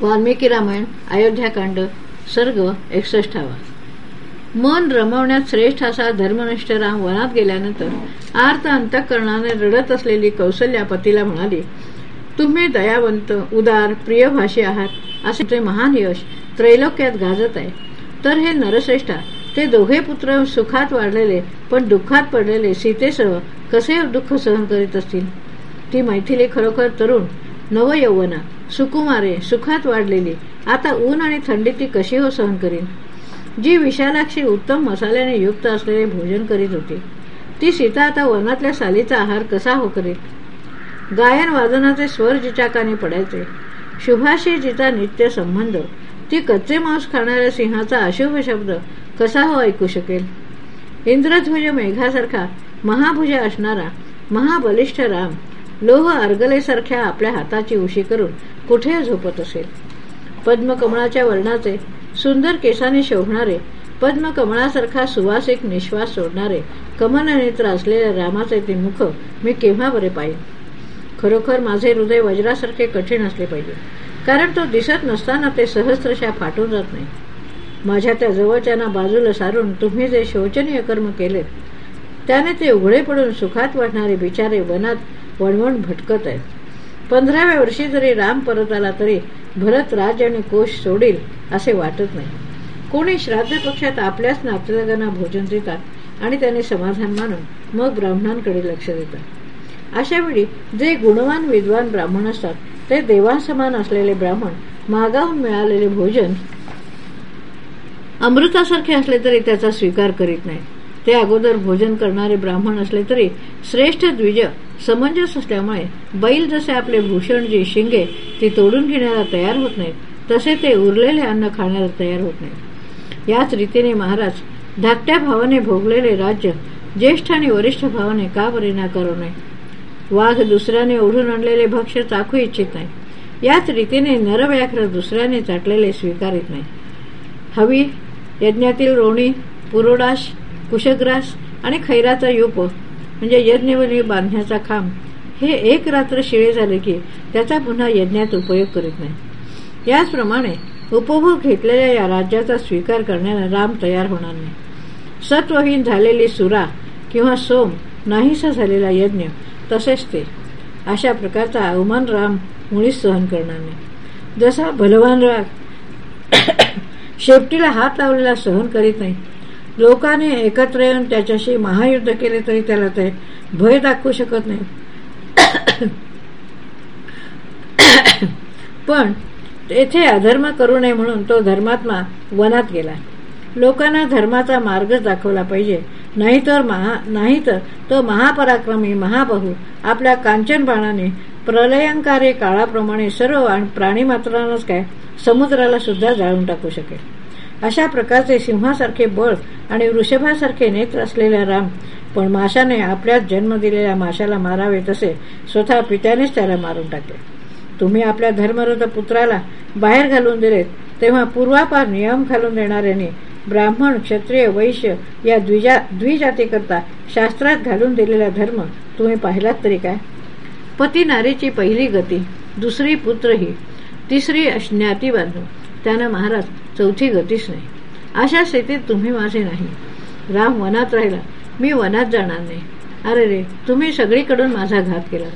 वाल्मिकी रामायण अयोध्याकांड सर्ग एकसष्टावा. मन रमवण्यात श्रेष्ठ असा धर्मनिष्ठ राम वनात गेल्यानंतर आर्त अंतकरणाने रडत असलेली कौशल्या पतीला म्हणाली तुम्ही दयावंत उदार प्रियभाषी आहात असे ते महान यश त्रैलोक्यात गाजत आहे. तर हे नरश्रेष्ठा ते दोघे पुत्र सुखात वाढलेले पण दुःखात पडलेले सीतेसह कसे दुःख सहन करीत असतील? ती मैथिली खरोखर तरुण नवयौवना सुकुमारे सुखात वाढलेली. आता ऊन आणि थंडी ती कशी हो सहन करीन? जी विशालाक्षी उत्तम मसाल्याने युक्त असलेले भोजन करीत होती ती सीता आता वनातल्या सालीचा आहार कसा हो करीत? गायन वादनाचे स्वर जिचाकानी पडायचे. शुभाशी जिचा नित्य संबंध ती कच्चे मांस खाणाऱ्या सिंहाचा अशुभ शब्द कसा हो ऐकू शकेल? इंद्रध्वज मेघासारखा महाभुज असणारा महाबलिष्ठ राम लोह अर्गलेसारख्या आपल्या हाताची उशी करून कुठे झोपत असेल? पद्मकमळाच्या वर्णाचे सुंदर केसाने शोभणारे पद्मकमळासारखा सुवासिक निश्वास सोडणारे कमलनेत्र असलेल्या रामाचे ते मुख मी केव्हा बरे पाहिजे खरोखर माझे हृदय वज्रासारखे कठीण असले पाहिजे कारण तो दिसत नसताना ते सहस्रशा फाटून जात नाही. माझ्या त्या जवळच्यांना बाजूला सारून तुम्ही जे शोचनीय कर्म केलेत त्याने ते उघडे पडून सुखात वाढणारे बिचारे वनात वणवण भटकत आहेत पंधराव्या वर्षी जरी राम परत आला तरी भरत राज आणि कोश सोडील असे वाटत नाही. कोणी श्राद्ध पक्षात आपल्याच नातेवाईकांना भोजन देतात आणि त्याने समाधान मानून मग ब्राह्मणांकडे लक्ष देतात. अशा वेळी जे गुणवान विद्वान ब्राह्मण असतात ते देवांसमान असलेले ब्राह्मण मागाहून मिळालेले भोजन अमृतासारखे असले तरी त्याचा स्वीकार करीत नाही ते अगोदर भोजन करणारे ब्राह्मण असले तरी श्रेष्ठ द्विज समंजस असल्यामुळे बैल जसे आपले भूषण जी शिंगे ती तोडून घेण्याला तयार होत नाहीत तसे ते उरलेले अन्न खाण्याला तयार होत नाही याच रीतीने महाराज धाकट्या भावाने भोगलेले राज्य ज्येष्ठ आणि वरिष्ठ भावाने का परिणाम करू नये? वाघ दुसऱ्याने ओढून आणलेले भक्ष्य चाखू इच्छित नाही याच रीतीने नरव्याघ्र दुसऱ्याने चाटलेले स्वीकारित नाही हवी यज्ञातील रोणी पुरोडाश कुशग्रास आणि खैराचा युप म्हणजे यज्ञवली बांधण्याचा खांब हे एक रात्र शिळे झाले की त्याचा पुन्हा यज्ञात उपयोग करीत नाही. याचप्रमाणे उपभोग घेतलेल्या या राज्याचा स्वीकार करण्याला राम तयार होणार नाही. सत्वहीन झालेली सुरा किंवा सोम नाहीसा झालेला यज्ञ तसेच ते. अशा प्रकारचा अवमान राम मुळीच सहन करणार नाही. जसा बलवान राग शेपटीला हात लावलेला सहन करीत नाही लोकांनी एकत्र येऊन त्याच्याशी महायुद्ध केले तरी त्याला ते भय दाखवू शकत नाही. पण येथे अधर्म करू नये म्हणून तो धर्मात्मा वनात गेला. लोकांना धर्माचा मार्गच दाखवला पाहिजे. नाहीतर महा नाहीतर तो महापराक्रमी महाबहू आपल्या कांचन बाणाने प्रलयंकारी काळाप्रमाणे सर्व प्राणीमात्रांनाच काय समुद्राला सुद्धा जाळून टाकू शकेल. अशा प्रकारचे सिंहासारखे बळ आणि वृषभासारखे नेत्र असलेला राम पण माशाने आपल्याच जन्म दिलेल्या माशाला मारावे तसे स्वतः पित्यानेच त्याला मारून टाकले. तुम्ही आपल्या धर्मरथ पुत्राला बाहेर घालून दिलेत तेव्हा पूर्वापार नियम घालून देणाऱ्याने ब्राह्मण क्षत्रिय वैश्य या द्विजा द्विजातीकरता शास्त्रात घालून दिलेला धर्म तुम्ही पाहिलात तरी काय? पती नारीची पहिली गती दुसरी पुत्र ही तिसरी ज्ञाती बांधू त्यानं महाराज चौथी गतीच नाही. अशा स्थितीत तुम्ही माझे नाही. राम वनात राहिला. मी वनात जाणार नाही. अरे रे तुम्ही सगळीकडून माझा घात केला.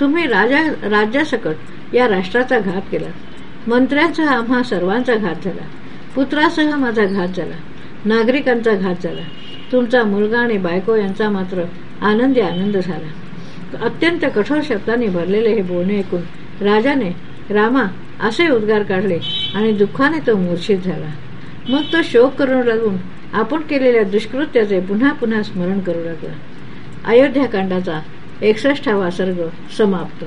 तुम्ही राजा राज्यासकट या राष्ट्राचा घात केला. मंत्र्यांचा आम्हा सर्वांचा घात झाला. पुत्रासह माझा घात झाला. नागरिकांचा घात झाला. तुमचा मुलगा आणि बायको यांचा मात्र आनंदी आनंद झाला. अत्यंत कठोर शब्दांनी भरलेले हे बोलणे ऐकून राजाने रामा असे उद्गार काढले आणि दुःखाने तो मूर्छित झाला. मग तो शोक करू लागून आपण केलेल्या दुष्कृत्याचे पुन्हा पुन्हा स्मरण करू लागला. अयोध्याकांडाचा एकसष्टावा सर्ग समाप्त.